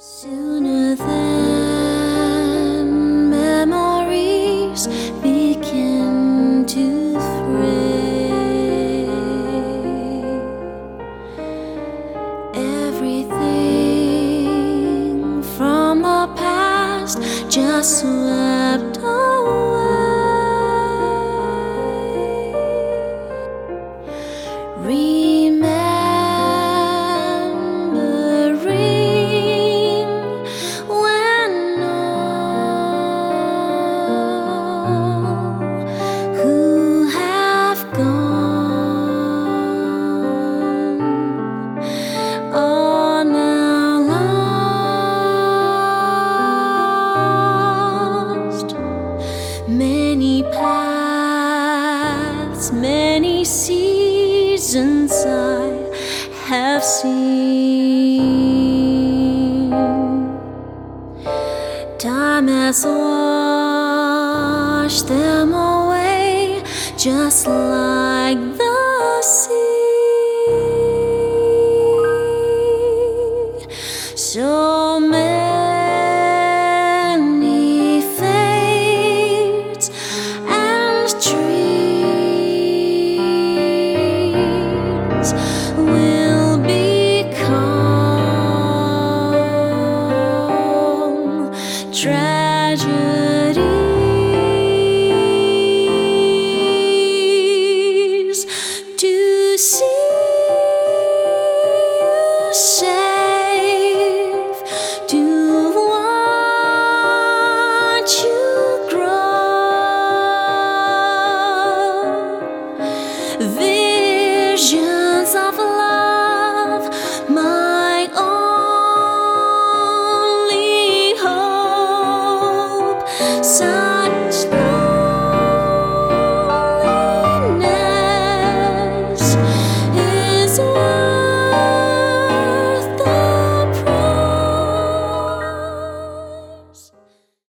Sooner than memories begin to fray, everything from the past just swept paths, many seasons I have seen. Time has washed them away, just like the tragedies to see